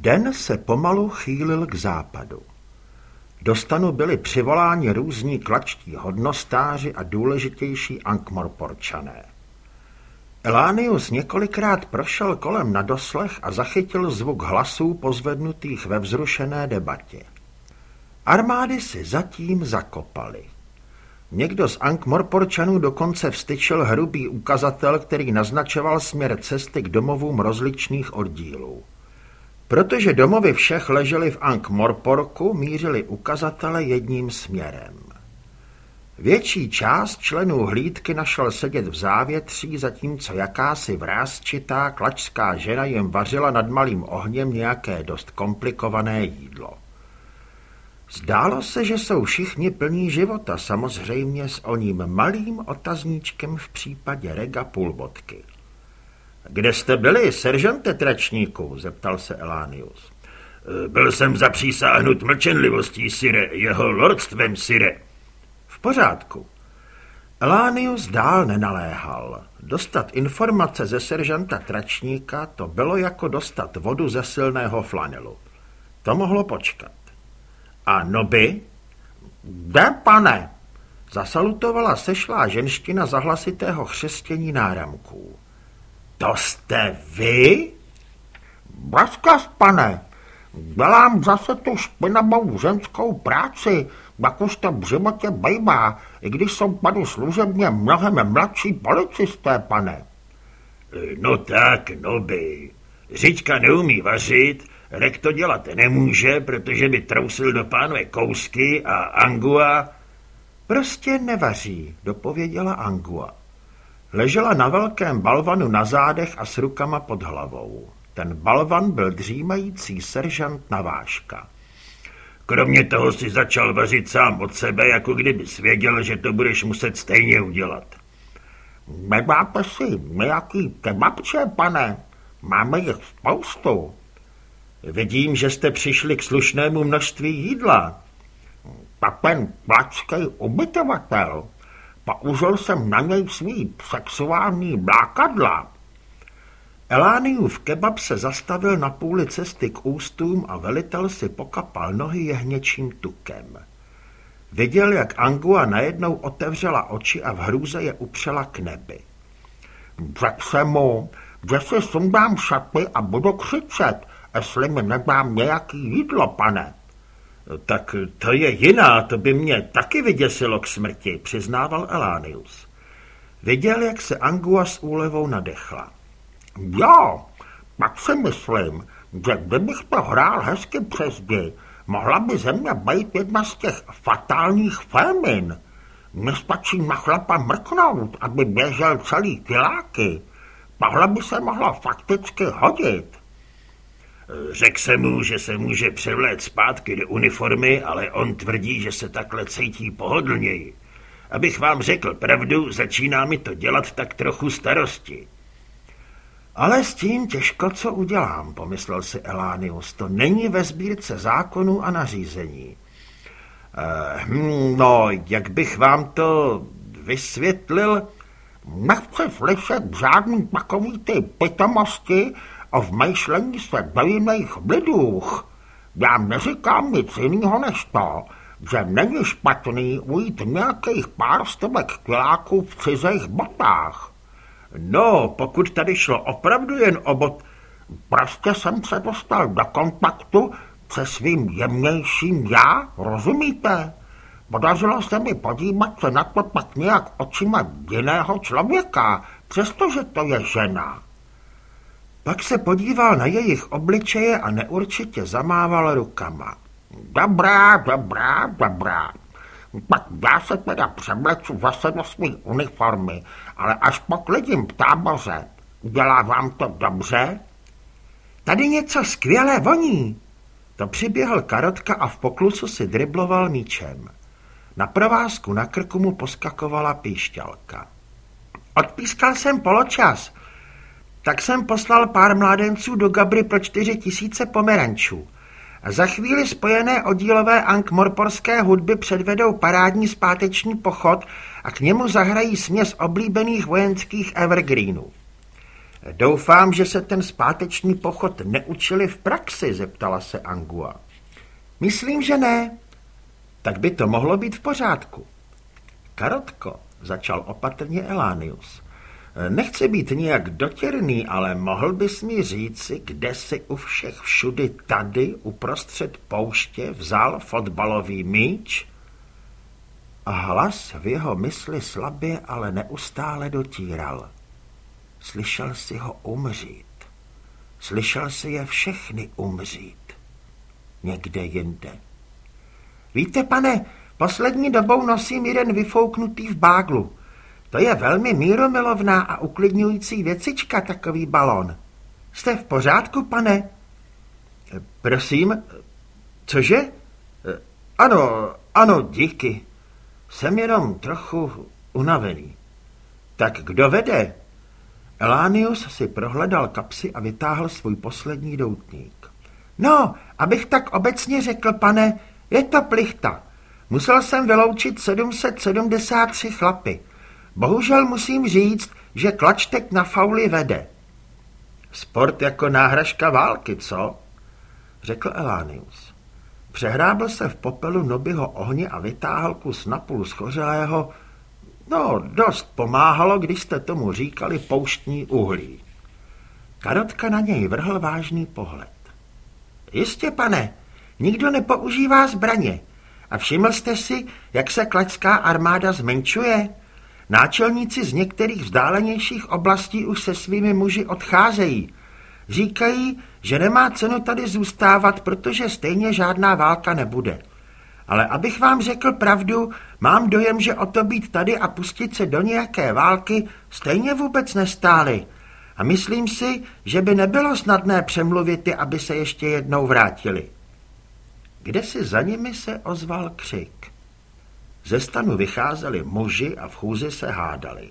Den se pomalu chýlil k západu. Do stanu byli přivoláni různí klačtí hodnostáři a důležitější ankmorporčané. Elánius několikrát prošel kolem na doslech a zachytil zvuk hlasů pozvednutých ve vzrušené debatě. Armády si zatím zakopaly. Někdo z Ankmorporčanů dokonce vstyčil hrubý ukazatel, který naznačoval směr cesty k domovům rozličných oddílů. Protože domovy všech ležely v Ankh-Morporku, mířili ukazatele jedním směrem. Větší část členů hlídky našel sedět v závětří, zatímco jakási vrázčitá klačská žena jim vařila nad malým ohněm nějaké dost komplikované jídlo. Zdálo se, že jsou všichni plní života, samozřejmě s oním malým otazníčkem v případě Rega Pulbotky. Kde jste byli, seržante tračníku? zeptal se Elánius. Byl jsem zapřísáhnut mlčenlivostí, Sire, jeho lordstvem, Sire. V pořádku. Elánius dál nenaléhal. Dostat informace ze seržanta tračníka to bylo jako dostat vodu ze silného flanelu. To mohlo počkat. A Noby? Kde, pane? Zasalutovala sešlá ženština zahlasitého chřestění náramků. To jste vy? Vaskaz, pane. Dělám zase tu špinavou ženskou práci, jak už to v životě bejvá, i když jsou panu služebně mnohem mladší policisté, pane. No tak, no by. Řiďka neumí vařit, Rek to dělat nemůže, protože by trousil do pánové kousky a Angua... Prostě nevaří, dopověděla Angua. Ležela na velkém balvanu na zádech a s rukama pod hlavou. Ten balvan byl dřímající seržant Naváška. Kromě toho si začal vařit sám od sebe, jako kdyby věděl, že to budeš muset stejně udělat. Nemáte si nějaký kebabče, pane? Máme jich spoustu. Vidím, že jste přišli k slušnému množství jídla. Papen placký ubytovatel. Použil jsem na něj svý sexuální blákadla. Elániův kebab se zastavil na půli cesty k ústům a velitel si pokapal nohy jehněčím tukem. Viděl, jak Angua najednou otevřela oči a v hrůze je upřela k nebi. Řekl jsem mu, že si sundám šaty a budu křičet, jestli mi nedám nějaký jídlo, pane. Tak to je jiná, to by mě taky vyděsilo k smrti, přiznával Elánius. Viděl, jak se Angua s úlevou nadechla. Jo, pak si myslím, že kdybych to hrál hezky přes dny, mohla by ze mě být jedna z těch fatálních fémin. Mně stačí na chlapa mrknout, aby běžel celý kiláky. Tohle by se mohlo fakticky hodit. Řekl se mu, že se může převléct zpátky do uniformy, ale on tvrdí, že se takhle cítí pohodlněji. Abych vám řekl pravdu, začíná mi to dělat tak trochu starosti. Ale s tím těžko co udělám, pomyslel si Elánius. To není ve sbírce zákonů a nařízení. Eh, hm, no, jak bych vám to vysvětlil? Nechci slyšet žádný takový ty pitomosti a v myšlení se do jiných lidůch. Já neříkám nic jiného než to, že není špatný ujít nějakých pár stovek kiláků v cizích botách. No, pokud tady šlo opravdu jen o bot... Prostě jsem se dostal do kontaktu se svým jemnějším já, rozumíte? Podařilo se mi podívat se na to pak nějak očima jiného člověka, přestože to je žena. Pak se podíval na jejich obličeje a neurčitě zamával rukama. Dobrá, dobrá, dobrá. Pak já se teda převleču zase do své uniformy, ale až poklidím v táboře. Dělá vám to dobře? Tady něco skvělé voní. To přiběhl karotka a v poklusu si dribloval míčem. Na provázku na krku mu poskakovala píšťalka. Odpískal jsem poločas, tak jsem poslal pár mládenců do Gabry pro čtyři tisíce pomerančů. Za chvíli spojené oddílové ankmorporské hudby předvedou parádní zpáteční pochod a k němu zahrají směs oblíbených vojenských evergreenů. Doufám, že se ten zpáteční pochod neučili v praxi, zeptala se Angua. Myslím, že ne. Tak by to mohlo být v pořádku. Karotko, začal opatrně Elánius. Nechci být nijak dotěrný, ale mohl bys mi říci, kde si u všech všudy tady uprostřed pouště vzal fotbalový míč? A hlas v jeho mysli slabě, ale neustále dotíral. Slyšel si ho umřít. Slyšel si je všechny umřít. Někde jinde. Víte, pane, poslední dobou nosím jeden vyfouknutý v báglu. To je velmi míromilovná a uklidňující věcička, takový balon. Jste v pořádku, pane? Prosím, cože? Ano, ano, díky. Jsem jenom trochu unavený. Tak kdo vede? Elánius si prohledal kapsy a vytáhl svůj poslední doutník. No, abych tak obecně řekl, pane, je to plichta. Musel jsem vyloučit 773 chlapy. Bohužel musím říct, že klačtek na fauli vede. Sport jako náhražka války, co? Řekl Elánius. Přehrábl se v popelu Nobyho ohně a vytáhl kus napůl schořelého. No, dost pomáhalo, když jste tomu říkali pouštní uhlí. Karotka na něj vrhl vážný pohled. Jistě, pane, nikdo nepoužívá zbraně. A všiml jste si, jak se klačská armáda zmenšuje? Náčelníci z některých vzdálenějších oblastí už se svými muži odcházejí. Říkají, že nemá cenu tady zůstávat, protože stejně žádná válka nebude. Ale abych vám řekl pravdu, mám dojem, že o to být tady a pustit se do nějaké války stejně vůbec nestáli. A myslím si, že by nebylo snadné přemluvit je, aby se ještě jednou vrátili. Kde si za nimi se ozval křik. Ze stanu vycházeli muži a v chůzi se hádali.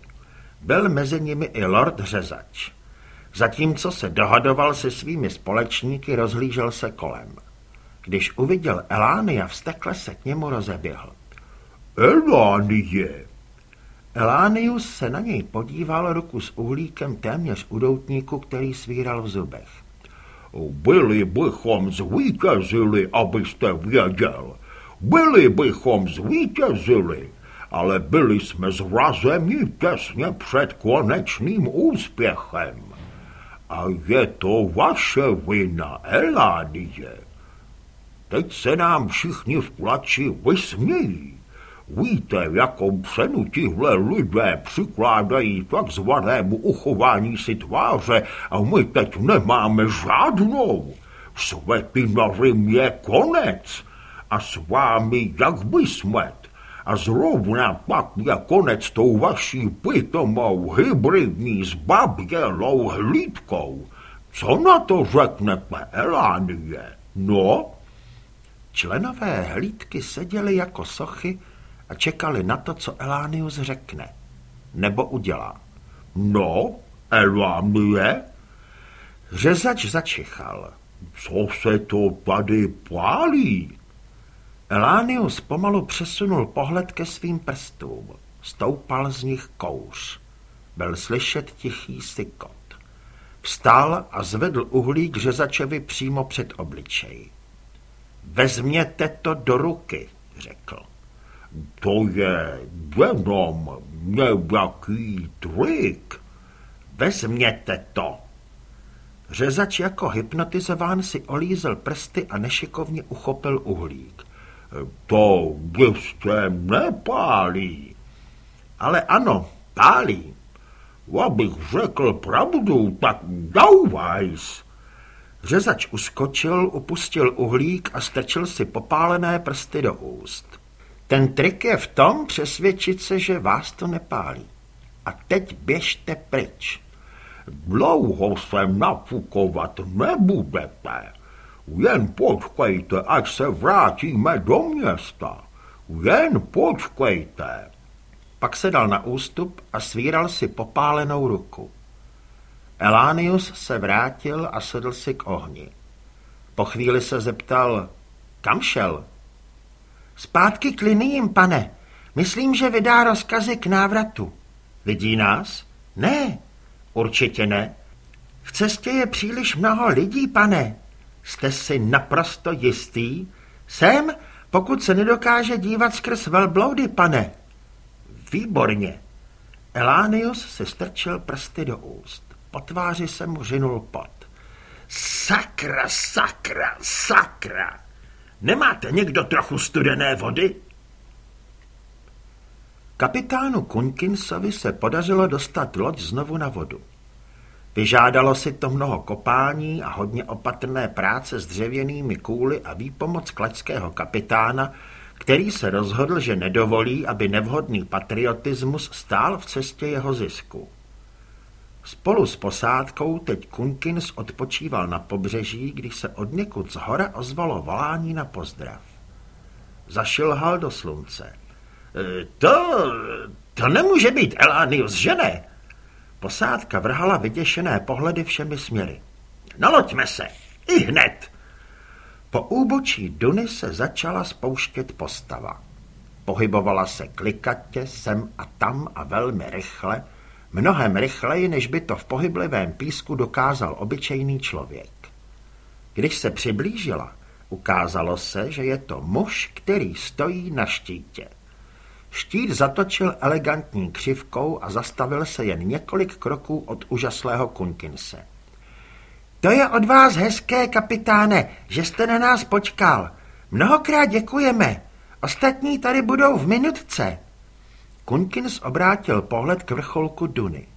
Byl mezi nimi i lord Řezač. Zatímco se dohadoval se svými společníky, rozhlížel se kolem. Když uviděl Elánia, vstekle se k němu rozeběhl. Elánie! Elánius se na něj podíval ruku s uhlíkem téměř u doutníku, který svíral v zubech. Byli bychom zvítězili, abyste věděl. Byli bychom zvítězili, ale byli jsme zrazeni těsně před konečným úspěchem. A je to vaše vina, Elánie. Teď se nám všichni v plači vysmějí. Víte, jakou cenu tihle lidé přikládají takzvanému uchování si tváře a my teď nemáme žádnou. Světinařím je konec a s vámi jak by smet. A zrovna pak je konec tou vaší pitomou hybridní zbabělou hlídkou. Co na to řeknete, Elánie? No? Členové hlídky seděli jako sochy a čekali na to, co Elánius řekne. Nebo udělá. No, Elánie? Řezač začichal. Co se to tady pálí? Elánius pomalu přesunul pohled ke svým prstům. Stoupal z nich kouř. Byl slyšet tichý sykot. Vstal a zvedl uhlík řezačevi přímo před obličej. Vezměte to do ruky, řekl. To je jenom nějaký trik. Vezměte to. Řezač jako hypnotizován si olízel prsty a nešikovně uchopil uhlík. To jistě nepálí. Ale ano, pálí. Abych řekl pravdu, tak dauvajs. Řezač uskočil, upustil uhlík a strčil si popálené prsty do úst. Ten trik je v tom přesvědčit se, že vás to nepálí. A teď běžte pryč. Dlouho se nafukovat nebudete. Jen počkejte, až se vrátíme do města. Jen počkejte. Pak se dal na ústup a svíral si popálenou ruku. Elánius se vrátil a sedl si k ohni. Po chvíli se zeptal, kam šel? Zpátky k liniím, pane. Myslím, že vydá rozkazy k návratu. Vidí nás? Ne, určitě ne. V cestě je příliš mnoho lidí, pane. Jste si naprosto jistý? Jsem, pokud se nedokáže dívat skrz velbloudy, pane. Výborně. Elánius se strčil prsty do úst. Po tváři se mu řinul pot. Sakra, sakra, sakra! Nemáte někdo trochu studené vody? Kapitánu Kunkinsovi se podařilo dostat loď znovu na vodu. Vyžádalo si to mnoho kopání a hodně opatrné práce s dřevěnými kůly a výpomoc klačského kapitána, který se rozhodl, že nedovolí, aby nevhodný patriotismus stál v cestě jeho zisku. Spolu s posádkou teď Kunkins odpočíval na pobřeží, když se od někud z hora ozvalo volání na pozdrav. Zašilhal do slunce. E, to, to nemůže být Elánius, že ne? Posádka vrhala vyděšené pohledy všemi směry. Naloďme se, i hned! Po úbočí Duny se začala spouštět postava. Pohybovala se klikatě sem a tam a velmi rychle, mnohem rychleji, než by to v pohyblivém písku dokázal obyčejný člověk. Když se přiblížila, ukázalo se, že je to muž, který stojí na štítě. Štít zatočil elegantní křivkou a zastavil se jen několik kroků od úžaslého Kunkinse. To je od vás hezké, kapitáne, že jste na nás počkal. Mnohokrát děkujeme. Ostatní tady budou v minutce. Kunkins obrátil pohled k vrcholku Duny.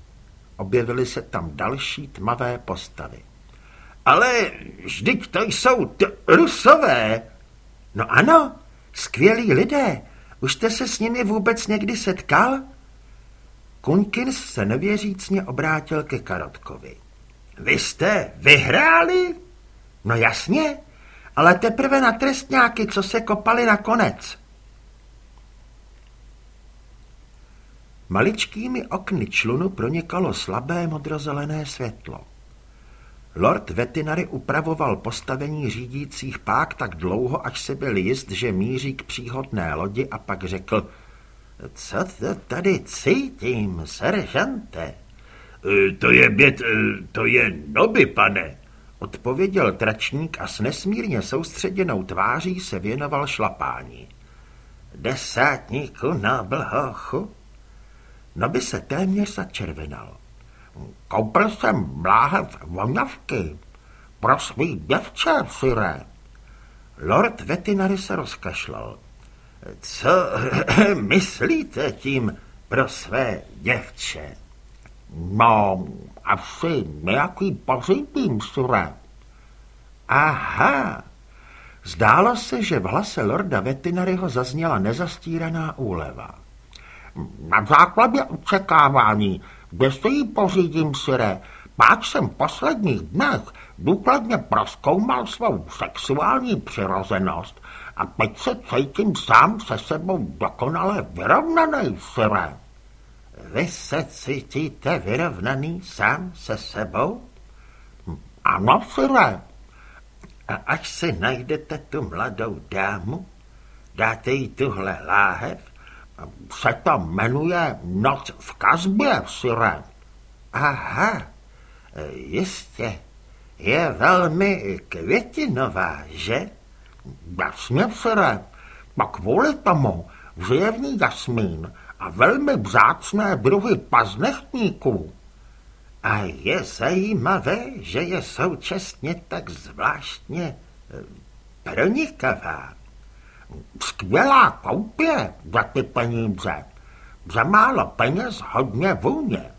Objevily se tam další tmavé postavy. Ale vždyť to jsou rusové. No ano, skvělí lidé. Už jste se s nimi vůbec někdy setkal? Kunkins se nevěřícně obrátil ke Karotkovi. Vy jste vyhráli? No jasně, ale teprve na trestňáky, co se kopali na konec. Maličkými okny člunu pronikalo slabé modrozelené světlo. Lord Vetinary upravoval postavení řídících pák tak dlouho, až se byl jist, že míří k příhodné lodi a pak řekl, co to tady cítím, seržante? E, to je bět, e, to je noby, pane, odpověděl tračník a s nesmírně soustředěnou tváří se věnoval šlapání. Desátníku na blhochu? Noby se téměř začervenal. Koupil jsem bláhev voňavky pro svý děvče, sire. Lord Vetinary se rozkašlal. Co myslíte tím pro své děvče? No, asi nějaký pořítím, sire. Aha, zdálo se, že v hlase lorda Vetinaryho zazněla nezastíraná úleva. Na základě očekávání kde si ji pořídím, sire. Pak jsem v posledních dnech důkladně proskoumal svou sexuální přirozenost a teď se cítím sám se sebou dokonale vyrovnaný, sire. Vy se cítíte vyrovnaný sám se sebou? Ano, sire. A až si najdete tu mladou dámu, dáte jí tuhle láhev se to jmenuje Noc v kazbě, sire. Aha, jistě. Je velmi květinová, že? Jasně, sire. A kvůli tomu vřevný jasmín a velmi vzácné druhy paznechtníků. A je zajímavé, že je současně tak zvláštně eh, pronikavá. Skvělá koupě za ty peníze. Za málo peněz hodně vůně.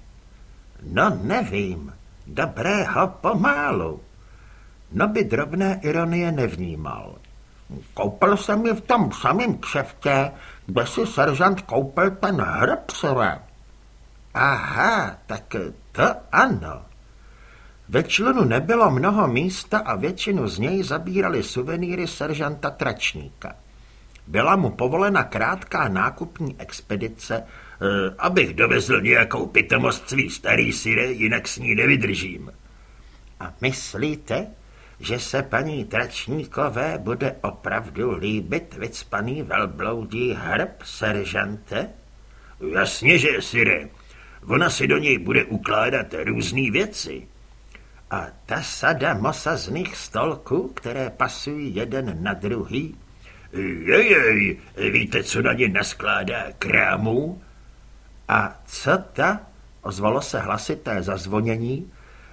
No nevím, dobrého pomálu. No by drobné ironie nevnímal. Koupil jsem ji v tom samém kšeftě, kde si seržant koupil ten hrb sore. Aha, tak to ano. Ve člunu nebylo mnoho místa a většinu z něj zabírali suvenýry seržanta Tračníka. Byla mu povolena krátká nákupní expedice, e, abych dovezl nějakou pitomost svý starý syre, jinak s ní nevydržím. A myslíte, že se paní Tračníkové bude opravdu líbit vycpaný velbloudí hrb, seržante? Jasně, že, syre. Ona si do něj bude ukládat různé věci. A ta sada mosazných stolků, které pasují jeden na druhý? Jejej, víte, co na ně naskládá krámu? A co ta? Ozvalo se hlasité zazvonění.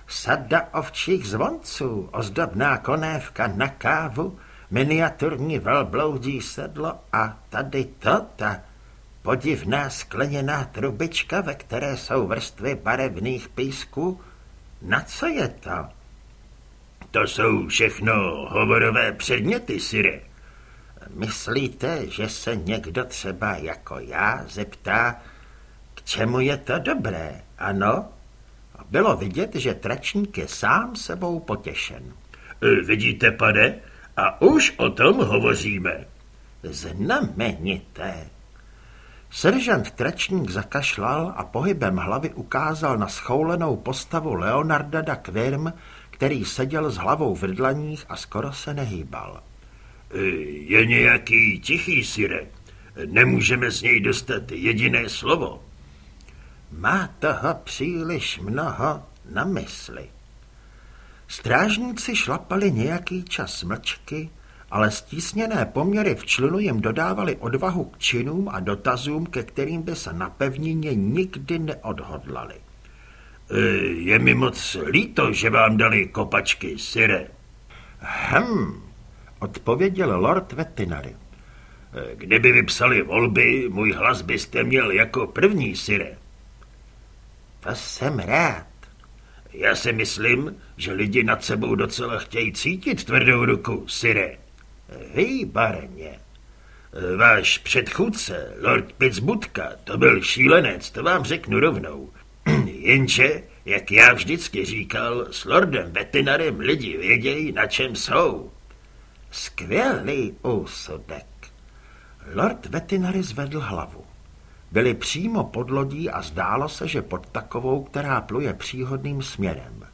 Sada ovčích zvonců, ozdobná konévka na kávu, miniaturní velbloudí sedlo a tady to, ta podivná skleněná trubička, ve které jsou vrstvy barevných písků. Na co je to? To jsou všechno hovorové předměty, Sire. Myslíte, že se někdo třeba jako já zeptá, k čemu je to dobré, ano? Bylo vidět, že tračník je sám sebou potěšen. E, vidíte, pane, a už o tom hovoříme. Znamenité. Seržant Tračník zakašlal a pohybem hlavy ukázal na schoulenou postavu Leonarda da Quirm, který seděl s hlavou v rydlaních a skoro se nehýbal. E, je nějaký tichý, Sire. Nemůžeme z něj dostat jediné slovo. Má toho příliš mnoho na mysli. Strážníci šlapali nějaký čas mlčky, ale stísněné poměry v člunu jim dodávali odvahu k činům a dotazům, ke kterým by se na pevnině nikdy neodhodlali. E, je mi moc líto, že vám dali kopačky, Sire. Hm, odpověděl lord Vetinary. Kdyby vypsali volby, můj hlas byste měl jako první, Sire. To jsem rád. Já si myslím, že lidi nad sebou docela chtějí cítit tvrdou ruku, Sire. Výborně. Váš předchůdce, Lord Pittsbudka, to byl šílenec, to vám řeknu rovnou. Jenže, jak já vždycky říkal, s Lordem Vetinarem lidi vědějí, na čem jsou. Skvělý úsudek. Lord Vetinary zvedl hlavu. Byli přímo pod lodí a zdálo se, že pod takovou, která pluje příhodným směrem.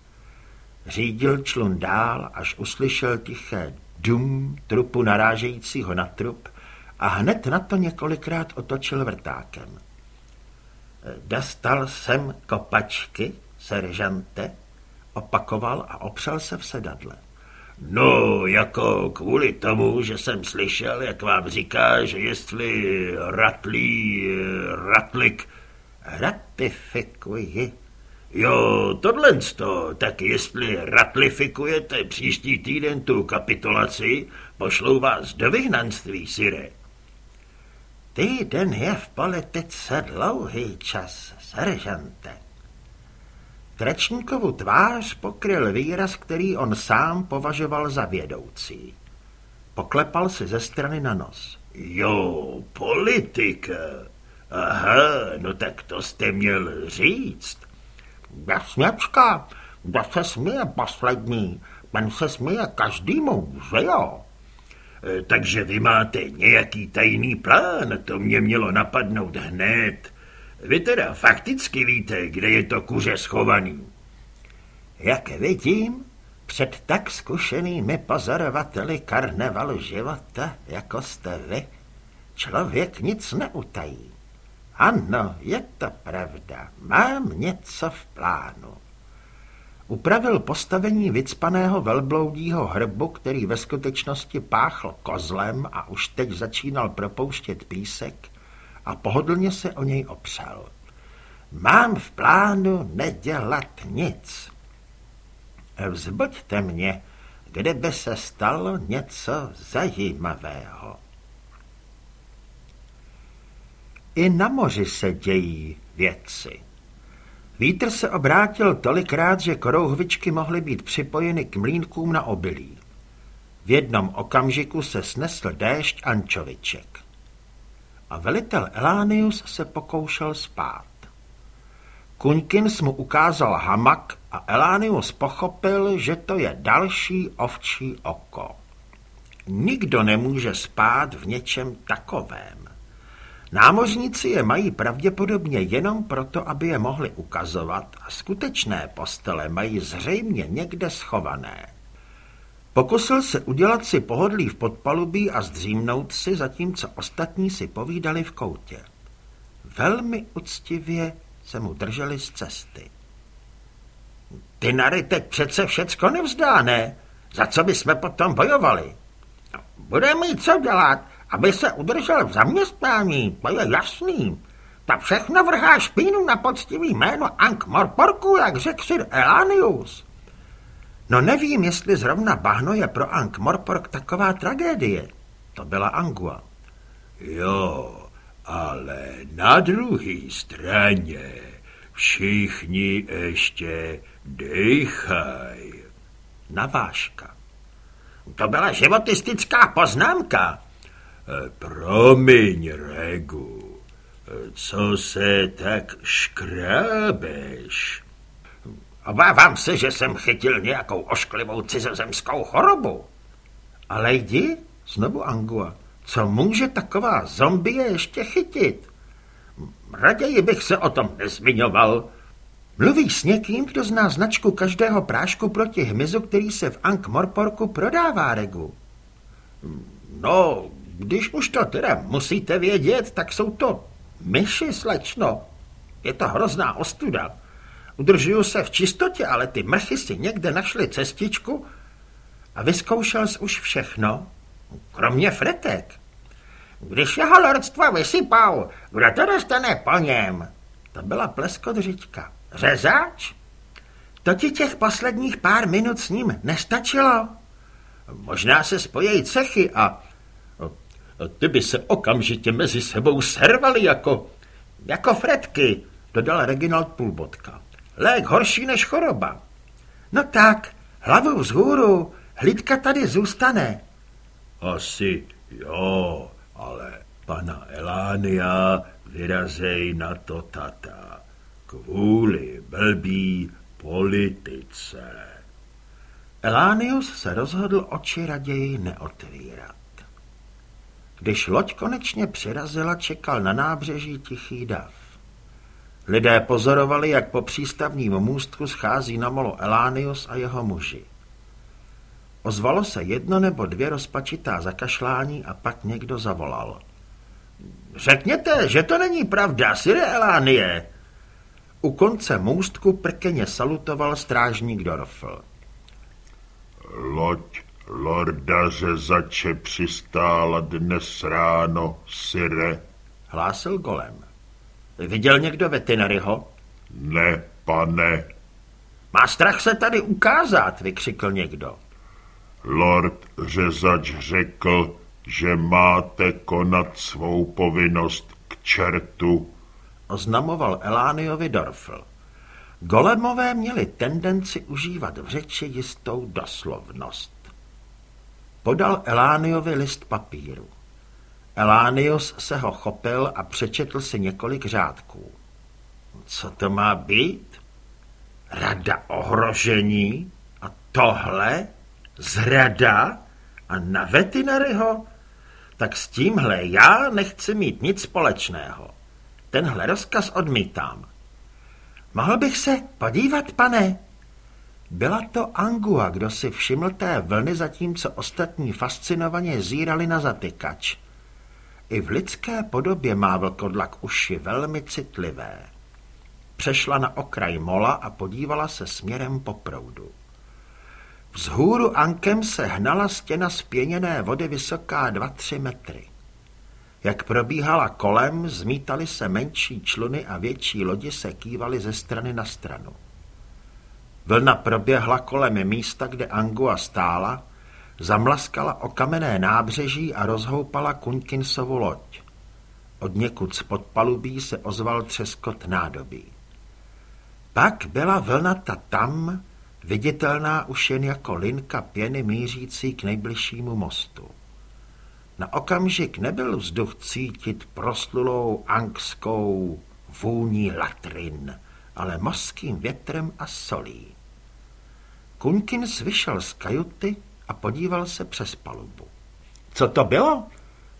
Řídil člun dál, až uslyšel tiché dum trupu narážejícího na trup a hned na to několikrát otočil vrtákem. Dostal jsem kopačky, seržante, opakoval a opřel se v sedadle. No, jako kvůli tomu, že jsem slyšel, jak vám říká, že jestli ratlí, ratlik... Ratifikuji. Jo, tohle to, tak jestli ratlifikujete příští týden tu kapitulaci, pošlou vás do vyhnanství, Sire. Týden je v politice dlouhý čas, seržante. Trečníkovu tvář pokryl výraz, který on sám považoval za vědoucí. Poklepal si ze strany na nos. Jo, politika. Aha, no tak to jste měl říct. Jasněčka, kdo se směje poslední, ten se směje každému, že jo? E, takže vy máte nějaký tajný plán, to mě mělo napadnout hned. Vy teda fakticky víte, kde je to kuře schovaný. Jak vidím, před tak zkušenými pozorovateli karnevalu života, jako jste vy, člověk nic neutají. Ano, je to pravda, mám něco v plánu. Upravil postavení vycpaného velbloudího hrbu, který ve skutečnosti páchl kozlem a už teď začínal propouštět písek, a pohodlně se o něj opřel. Mám v plánu nedělat nic. Vzbuďte mě, kde by se stalo něco zajímavého. I na moři se dějí věci. Vítr se obrátil tolikrát, že korouhvičky mohly být připojeny k mlínkům na obilí. V jednom okamžiku se snesl déšť ančoviček a velitel Elánius se pokoušel spát. Kuňkins mu ukázal hamak a Elánius pochopil, že to je další ovčí oko. Nikdo nemůže spát v něčem takovém. Námořníci je mají pravděpodobně jenom proto, aby je mohli ukazovat a skutečné postele mají zřejmě někde schované. Pokusil se udělat si pohodlí v podpalubí a zdřímnout si, zatímco ostatní si povídali v koutě. Velmi uctivě se mu drželi z cesty. Ty nary teď přece všecko nevzdá, ne? Za co by jsme potom bojovali? Bude mít co dělat, aby se udržel v zaměstnání, to je jasný. Ta všechno vrhá špínu na poctivý jméno Ank Morporku, jak řekl Sir Elanius. No nevím, jestli zrovna bahno je pro Ank Morpork taková tragédie. To byla Angua. Jo, ale na druhé straně všichni ještě dejchaj. Navážka. To byla životistická poznámka. Promiň, Regu, co se tak škrábeš? Obávám se, že jsem chytil nějakou ošklivou cizozemskou chorobu. Ale jdi, znovu Angua, co může taková zombie ještě chytit? Raději bych se o tom nezmiňoval. Mluvíš s někým, kdo zná značku každého prášku proti hmyzu, který se v Ankh Morporku prodává, Regu? No, když už to teda musíte vědět, tak jsou to myši, slečno. Je to hrozná ostuda. Udržuju se v čistotě, ale ty mrchy si někde našli cestičku a vyzkoušel jsi už všechno, kromě fretek. Když jeho lordstvo vysypal, kdo to dostane po něm? To byla pleskodřička. Řezač? To ti těch posledních pár minut s ním nestačilo? Možná se spojí cechy a... a ty by se okamžitě mezi sebou servali jako... Jako fretky, dodal Reginald Půlbotka. Lék horší než choroba. No tak, hlavu vzhůru, hlídka tady zůstane. Asi jo, ale pana Elánia vyrazej na to tata. Kvůli blbý politice. Elánius se rozhodl oči raději neotvírat. Když loď konečně přirazila, čekal na nábřeží tichý dav. Lidé pozorovali, jak po přístavním můstku schází na molo Elánius a jeho muži. Ozvalo se jedno nebo dvě rozpačitá zakašlání a pak někdo zavolal. Řekněte, že to není pravda, Sire Elánie. U konce můstku prkeně salutoval strážník Dorfl. Loď lorda zače přistála dnes ráno, Sire, hlásil golem. Viděl někdo veterinaryho? Ne, pane. Má strach se tady ukázat, vykřikl někdo. Lord řezač řekl, že máte konat svou povinnost k čertu, oznamoval Elániovi Dorfl. Golemové měli tendenci užívat v řeči jistou doslovnost. Podal Elániovi list papíru. Elánius se ho chopil a přečetl si několik řádků. Co to má být? Rada ohrožení? A tohle? Zrada? A na vetinaryho? Tak s tímhle já nechci mít nic společného. Tenhle rozkaz odmítám. Mohl bych se podívat, pane? Byla to Angua, kdo si všiml té vlny, zatímco ostatní fascinovaně zírali na zatykač. I v lidské podobě má vlkodlak uši velmi citlivé. Přešla na okraj mola a podívala se směrem po proudu. Vzhůru Ankem se hnala stěna spěněné vody vysoká dva tři metry. Jak probíhala kolem, zmítaly se menší čluny a větší lodi se kývaly ze strany na stranu. Vlna proběhla kolem místa, kde Angua stála, zamlaskala o kamenné nábřeží a rozhoupala Kunkinsovu loď. Od někud spod palubí se ozval třeskot nádobí. Pak byla vlnata tam, viditelná už jen jako linka pěny mířící k nejbližšímu mostu. Na okamžik nebyl vzduch cítit proslulou angskou vůní latrin, ale mořským větrem a solí. Kunkins vyšel z kajuty a podíval se přes palubu. Co to bylo?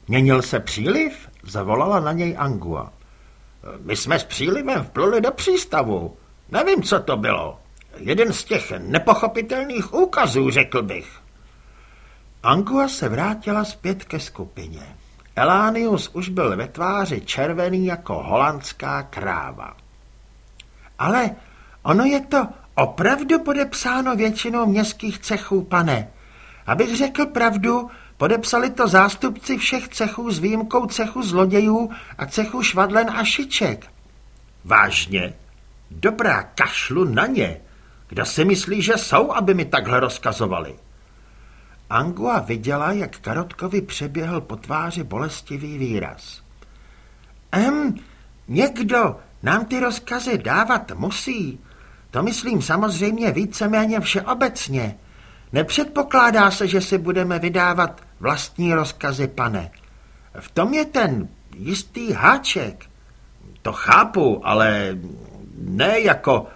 Měnil se příliv? Zavolala na něj Angua. My jsme s přílivem vpluli do přístavu. Nevím, co to bylo. Jeden z těch nepochopitelných úkazů, řekl bych. Angua se vrátila zpět ke skupině. Elánius už byl ve tváři červený jako holandská kráva. Ale ono je to opravdu podepsáno většinou městských cechů, pane. Abych řekl pravdu, podepsali to zástupci všech cechů s výjimkou cechu zlodějů a cechu švadlen a šiček. Vážně? Dobrá, kašlu na ně. Kdo si myslí, že jsou, aby mi takhle rozkazovali? Angua viděla, jak Karotkovi přeběhl po tváři bolestivý výraz. Ehm, někdo nám ty rozkazy dávat musí. To myslím samozřejmě víceméně všeobecně. Nepředpokládá se, že si budeme vydávat vlastní rozkazy, pane. V tom je ten jistý háček. To chápu, ale ne jako...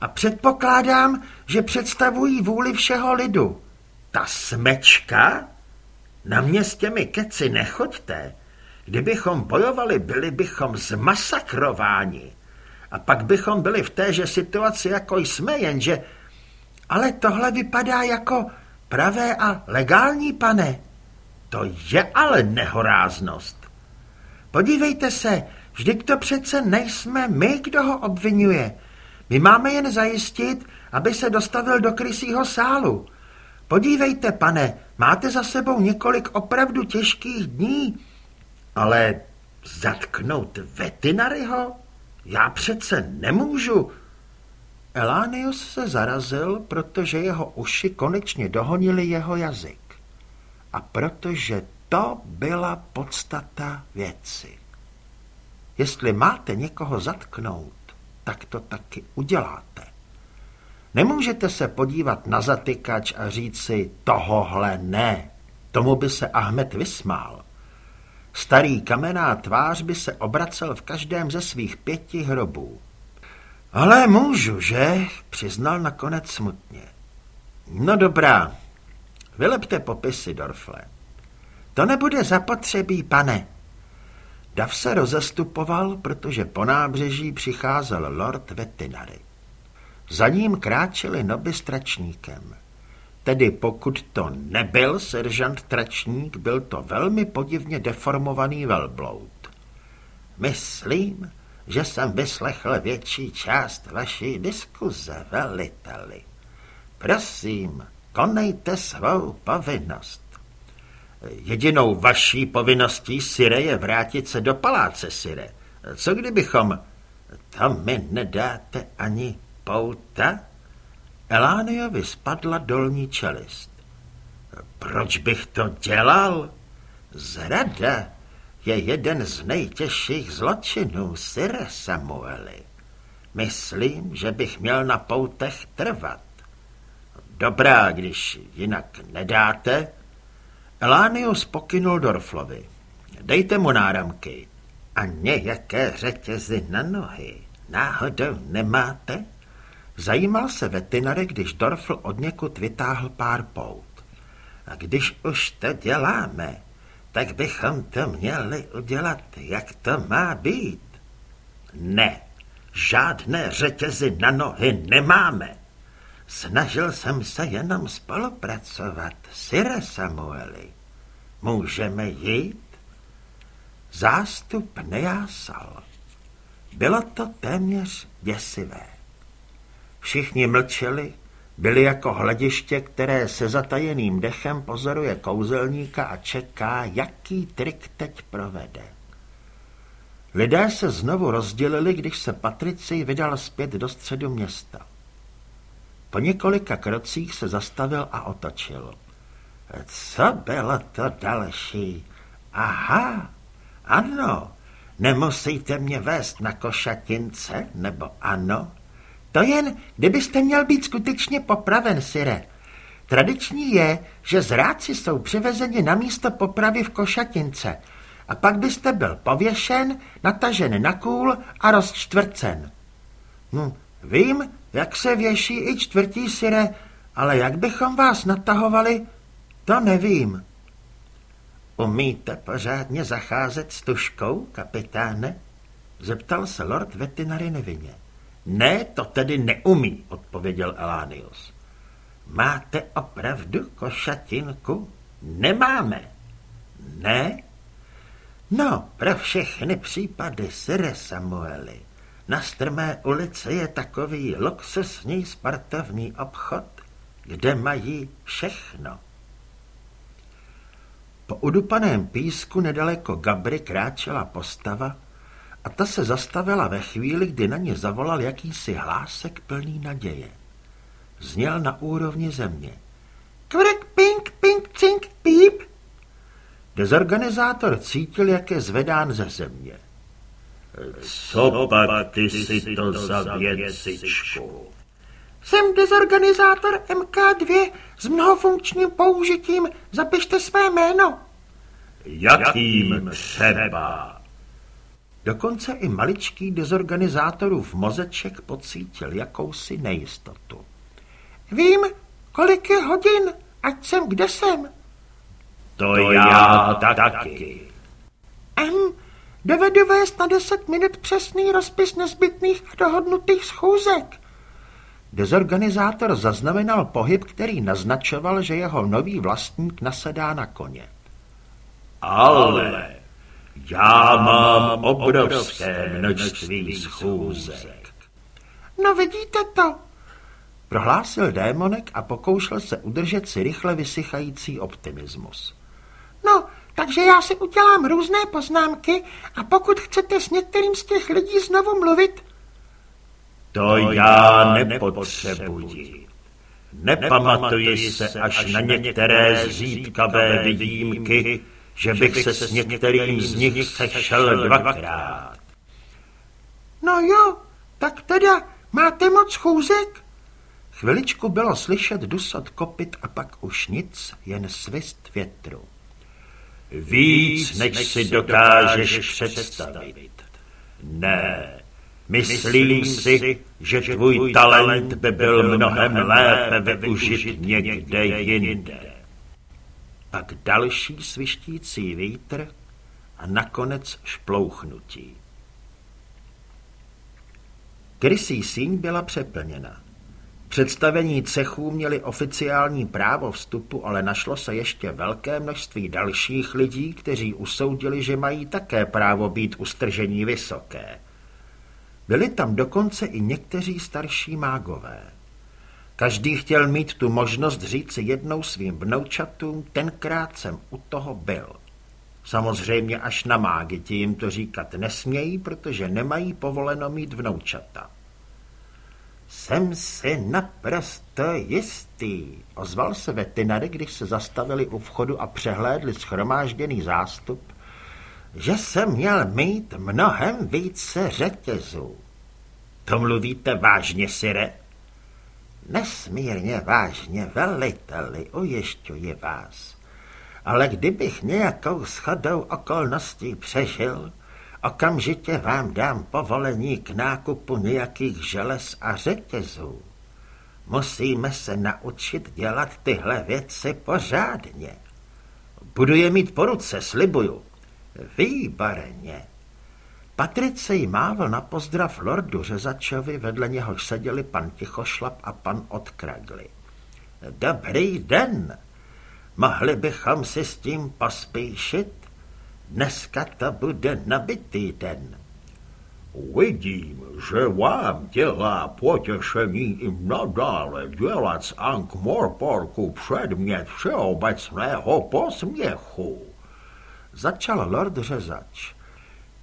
A předpokládám, že představují vůli všeho lidu. Ta smečka? Na městě mi keci nechoďte. Kdybychom bojovali, byli bychom zmasakrováni. A pak bychom byli v téže situaci, jako jsme, jenže... Ale tohle vypadá jako pravé a legální, pane. To je ale nehoráznost. Podívejte se, vždyť to přece nejsme my, kdo ho obvinuje. My máme jen zajistit, aby se dostavil do krysího sálu. Podívejte, pane, máte za sebou několik opravdu těžkých dní. Ale zatknout vetinaryho? Já přece nemůžu. Elánius se zarazil, protože jeho uši konečně dohonili jeho jazyk. A protože to byla podstata věci. Jestli máte někoho zatknout, tak to taky uděláte. Nemůžete se podívat na zatykač a říct si tohohle ne. Tomu by se Ahmed vysmál. Starý kamená tvář by se obracel v každém ze svých pěti hrobů. Ale můžu, že? Přiznal nakonec smutně. No dobrá, vylepte popisy, Dorfle. To nebude zapotřebí, pane. Dav se rozestupoval, protože po nábřeží přicházel lord Vetinary. Za ním kráčeli noby s tračníkem. Tedy pokud to nebyl seržant Tračník, byl to velmi podivně deformovaný velbloud. Myslím, že jsem vyslechl větší část vaší diskuze, veliteli. Prosím, konejte svou povinnost. Jedinou vaší povinností, Sire, je vrátit se do paláce, Sire. Co kdybychom... To mi nedáte ani pouta? Elániovi spadla dolní čelist. Proč bych to dělal? Zrada je jeden z nejtěžších zločinů, Sire Samueli. Myslím, že bych měl na poutech trvat. Dobrá, když jinak nedáte. Elánius pokynul Dorflovi. Dejte mu náramky. A nějaké řetězy na nohy. Náhodou nemáte? Zajímal se veterinary, když Dorfl od někud vytáhl pár pout. A když už to děláme, tak bychom to měli udělat, jak to má být. Ne, žádné řetězy na nohy nemáme. Snažil jsem se jenom spolupracovat, Sire Samueli. Můžeme jít? Zástup nejásal. Bylo to téměř děsivé. Všichni mlčeli, byli jako hlediště, které se zatajeným dechem pozoruje kouzelníka a čeká, jaký trik teď provede. Lidé se znovu rozdělili, když se Patrici vydal zpět do středu města. Po několika krocích se zastavil a otočil. Co bylo to další? Aha, ano, nemusíte mě vést na košatince, nebo ano? To jen, kdybyste měl být skutečně popraven, Sire. Tradiční je, že zráci jsou přivezeni na místo popravy v košatince a pak byste byl pověšen, natažen na kůl a rozčtvrcen. Hm, vím, jak se věší i čtvrtí sire, ale jak bychom vás natahovali, to nevím. Umíte pořádně zacházet s tuškou, kapitáne? Zeptal se lord veterinary nevinně. Ne, to tedy neumí, odpověděl Elánius. Máte opravdu košatinku? Nemáme. Ne? No, pro všechny případy, Sire Samueli. Na strmé ulici je takový luxusní sportovní obchod, kde mají všechno. Po udupaném písku nedaleko Gabry kráčela postava a ta se zastavila ve chvíli, kdy na ně zavolal jakýsi hlásek plný naděje. Zněl na úrovni země. Kvrk, pink, pink, cink, píp. Dezorganizátor cítil, jak je zvedán ze země. Co pak ty si to za věcičku? Jsem dezorganizátor MK2 s mnohofunkčním použitím. Zapište své jméno. Jakým třeba? Dokonce i maličký dezorganizátorův mozeček pocítil jakousi nejistotu. Vím, kolik je hodin, ať jsem kde jsem. To, to já taky. Ehm, dovedu vést na deset minut přesný rozpis nezbytných a dohodnutých schůzek. Dezorganizátor zaznamenal pohyb, který naznačoval, že jeho nový vlastník nasedá na koně. Ale já mám obrovské množství schůzek. No vidíte to, prohlásil démonek a pokoušel se udržet si rychle vysychající optimismus. No, takže já si udělám různé poznámky a pokud chcete s některým z těch lidí znovu mluvit... To já nepotřebuji. Nepamatuji se až na některé zřídkavé výjimky, že bych se s některým z nich sešel dvakrát. No jo, tak teda máte moc schůzek? Chviličku bylo slyšet dusot kopit a pak už nic, jen svist větru. Víc, než si dokážeš představit. Ne, myslím si, že tvůj talent by byl mnohem lépe využit někde jinde. Pak další svištící vítr a nakonec šplouchnutí. Krysí síň byla přeplněna. Představení cechů měli oficiální právo vstupu, ale našlo se ještě velké množství dalších lidí, kteří usoudili, že mají také právo být ustržení vysoké. Byli tam dokonce i někteří starší mágové. Každý chtěl mít tu možnost říci jednou svým vnoučatům, tenkrát jsem u toho byl. Samozřejmě až na mágy ti jim to říkat nesmějí, protože nemají povoleno mít vnoučata. Jsem si naprosto jistý, ozval se veterinary, když se zastavili u vchodu a přehlédli schromážděný zástup, že jsem měl mít mnohem více řetězů. To mluvíte vážně, Sire? Nesmírně vážně, veliteli, ujišťuji vás. Ale kdybych nějakou schodou okolností přežil, Okamžitě vám dám povolení k nákupu nějakých želez a řetězů. Musíme se naučit dělat tyhle věci pořádně. Budu je mít po ruce, slibuju. Výborně. Patricej mával na pozdrav lordu Řezačovi, vedle něhož seděli pan Tichošlap a pan Odkragli. Dobrý den. Mohli bychom si s tím pospíšit? Dneska to bude nabitý den. Vidím, že vám dělá potěšení i nadále dělat z Ankh-Morporku předmět všeobecného posměchu. Začal lord řezač.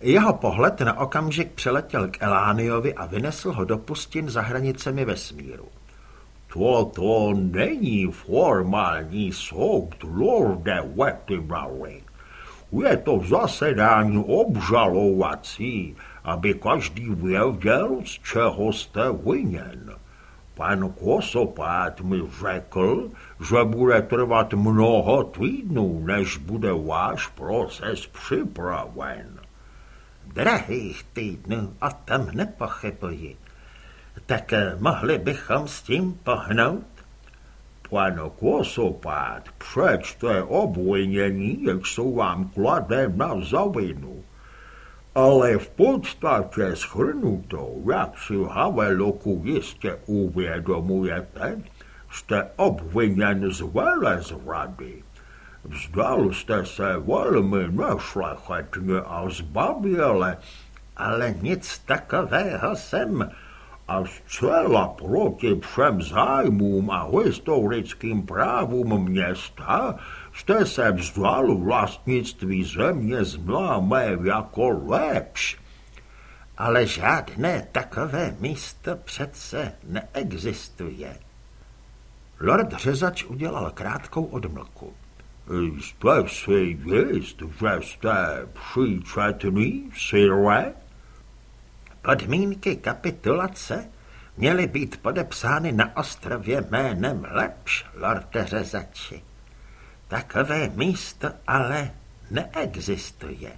Jeho pohled na okamžik přeletěl k Elániovi a vynesl ho do pustin za hranicemi vesmíru. Toto není formální soud, lorde Wetinary. Je to zasedání obžalovací, aby každý věděl, z čeho jste viněn. Pan Kosopát mi řekl, že bude trvat mnoho týdnů, než bude váš proces připraven. Drahých týdnů, o tom nepochybuji. Tak mohli bychom s tím pohnout? Pane Kosopát, přečte obvinění, jak jsou vám kladem na zavinu. Ale v podstatě schrnuto, jak si Haveloku jistě uvědomujete, jste obviněn z velezrady. Vzdal jste se velmi nešlechetně a zbaběle ale nic takového jsem a zcela proti všem zájmům a historickým právům města jste se vzdal vlastnictví země známé jako lepš. Ale žádné takové místo přece neexistuje. Lord Řezač udělal krátkou odmlku. Jste si jist, že jste příčetný, sire? Podmínky kapitulace měly být podepsány na ostrově jménem Lepš, lorde Řezači. Takové místo ale neexistuje.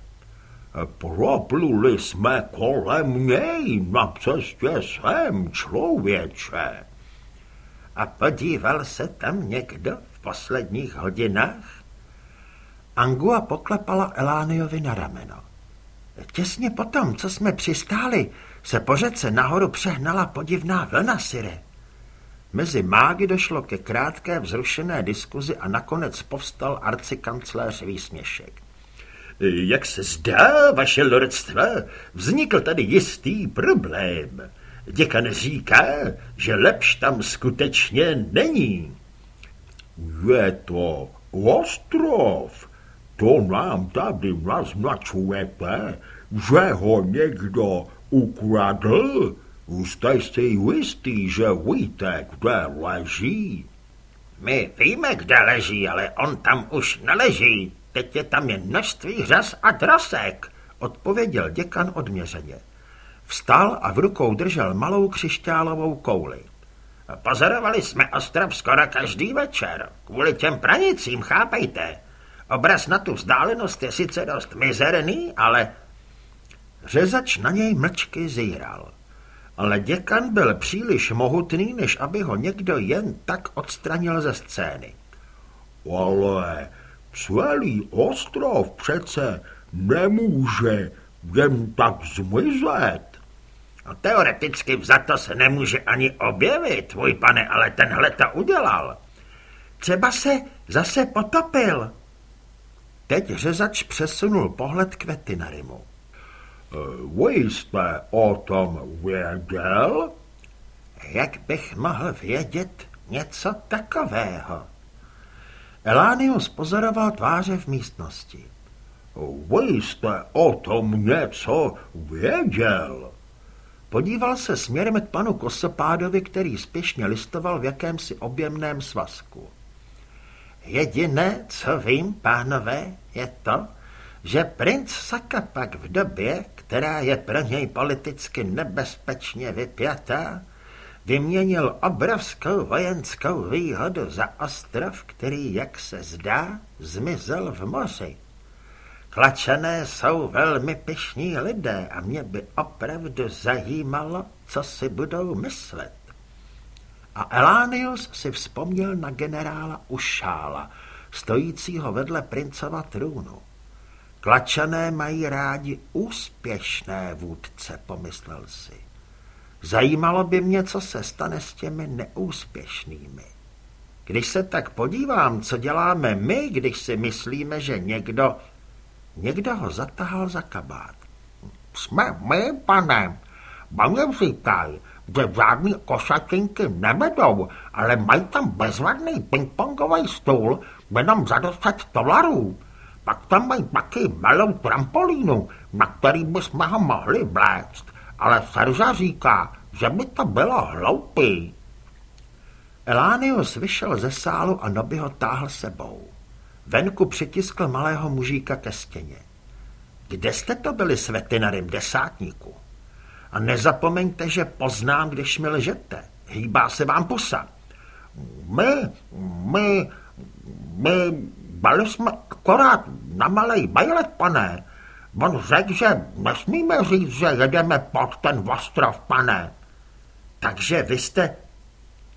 Propluli jsme kolem něj na cestě sem, člověče. A podíval se tam někdo v posledních hodinách? Angua poklepala Elániovi na rameno. Těsně potom, co jsme přistáli, se po řece nahoru přehnala podivná vlna, Sire. Mezi mágy došlo ke krátké vzrušené diskuzi a nakonec povstal arcikancléř výsměšek. Jak se zdá, vaše lordstva, vznikl tady jistý problém. Děkan říká, že lepš tam skutečně není. Je to ostrov, to nám tady naznačujete, že ho někdo ukradl. Jste si jistý, že víte, kde leží? My víme, kde leží, ale on tam už neleží. Teď je tam jen množství řas a drosek, odpověděl děkan odměřeně. Vstal a v rukou držel malou křišťálovou kouli. Pozorovali jsme ostrov skoro každý večer. Kvůli těm pranicím, chápejte. Obraz na tu vzdálenost je sice dost mizerný, ale... Řezač na něj mlčky zíral. Ale děkan byl příliš mohutný, než aby ho někdo jen tak odstranil ze scény. Ale celý ostrov přece nemůže jen tak zmizet. No, teoreticky za to se nemůže ani objevit, tvůj pane, ale tenhle to udělal. Třeba se zase potopil. Teď řezač přesunul pohled k veterinarimu. Vy jste o tom věděl? Jak bych mohl vědět něco takového? Elánius pozoroval tváře v místnosti. Vy jste o tom něco věděl? Podíval se směrem k panu Kosopádovi, který spěšně listoval v jakémsi objemném svazku. Jediné, co vím, pánové, je to, že princ Sakapak v době, která je pro něj politicky nebezpečně vypjatá, vyměnil obrovskou vojenskou výhodu za ostrov, který, jak se zdá, zmizel v moři. Klačané jsou velmi pyšní lidé a mě by opravdu zajímalo, co si budou myslet. A Elánius si vzpomněl na generála Ušála, stojícího vedle princova trůnu. Klačané mají rádi úspěšné vůdce, pomyslel si. Zajímalo by mě, co se stane s těmi neúspěšnými. Když se tak podívám, co děláme my, když si myslíme, že někdo... Někdo ho zatahal za kabát. Jsme my, pane. Oni říkají, že žádný košatinky nevedou, ale mají tam bezvadný pingpongový stůl jenom za 10 dolarů. Pak tam mají taky malou trampolínu, na který bychom ho mohli vléct, ale Serža říká, že by to bylo hloupý. Elánius vyšel ze sálu a Noby ho táhl sebou. Venku přitiskl malého mužíka ke stěně. Kde jste to byli s veterinarem desátníku? A nezapomeňte, že poznám, když mi lžete. Hýbá se vám pusa. My, my, my byli jsme akorát na malej bajlet, pane. On řekl, že nesmíme říct, že jedeme pod ten ostrov, pane. Takže vy jste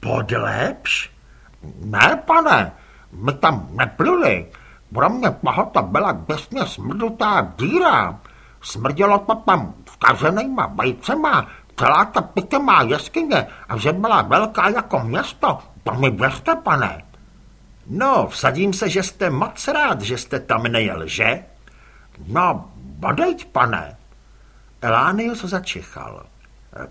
podlepš? Ne, pane, my tam nepluli. Pro mě to byla děsně smrdutá díra. Smrdělo to tam vkaženýma vejcema, celá ta pitomá jeskyně a že byla velká jako město, to mi věřte, pane. No, vsadím se, že jste moc rád, že jste tam nejel, že? No, bodejť, pane. Elánius začichal.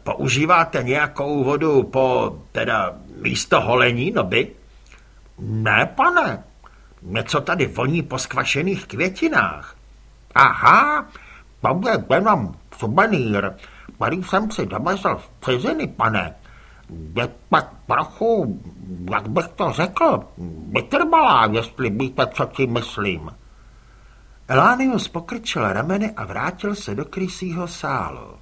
Používáte nějakou vodu po, teda místo holení noby? Ne, pane. Něco tady voní po skvašených květinách. Aha, to je jenom suvenýr, který jsem si dovezl z ciziny, pane. Je tak trochu, jak bych to řekl, vytrvalá, jestli víte, co ti myslím. Elánius pokrčil rameny a vrátil se do krysího sálu.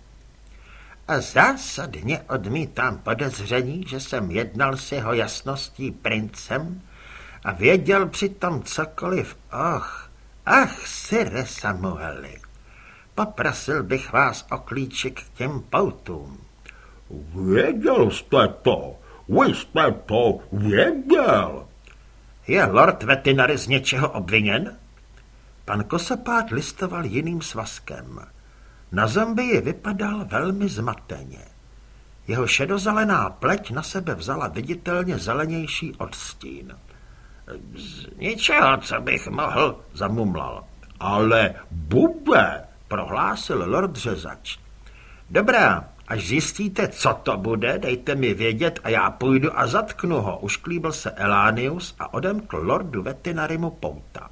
A zásadně odmítám podezření, že jsem jednal s jeho jasností princem a věděl přitom cokoliv. Och, ach, sire Samueli, poprosil bych vás o klíček k těm poutům. Věděl jste to, vy jste to věděl. Je lord Vetinary z něčeho obviněn? Pan Kosapát listoval jiným svazkem. Na zombie vypadal velmi zmateně. Jeho šedozelená pleť na sebe vzala viditelně zelenější odstín. Z ničeho, co bych mohl, zamumlal. Ale bude, prohlásil lord řezač. Dobrá, až zjistíte, co to bude, dejte mi vědět a já půjdu a zatknu ho, ušklíbil se Elánius a odemkl lordu Vetinarimu pouta.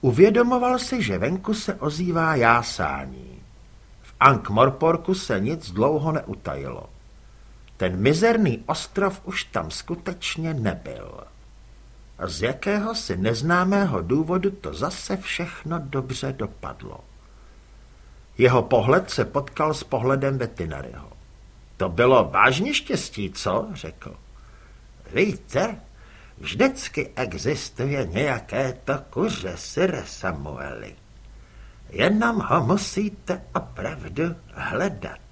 Uvědomoval si, že venku se ozývá jásání. V Ankh-Morporku se nic dlouho neutajilo. Ten mizerný ostrov už tam skutečně nebyl. A z jakého si neznámého důvodu to zase všechno dobře dopadlo. Jeho pohled se potkal s pohledem Vetinaryho. To bylo vážně štěstí, co? řekl. Víte, vždycky existuje nějaké to kuře, Sire Samueli. Jenom ho musíte opravdu hledat.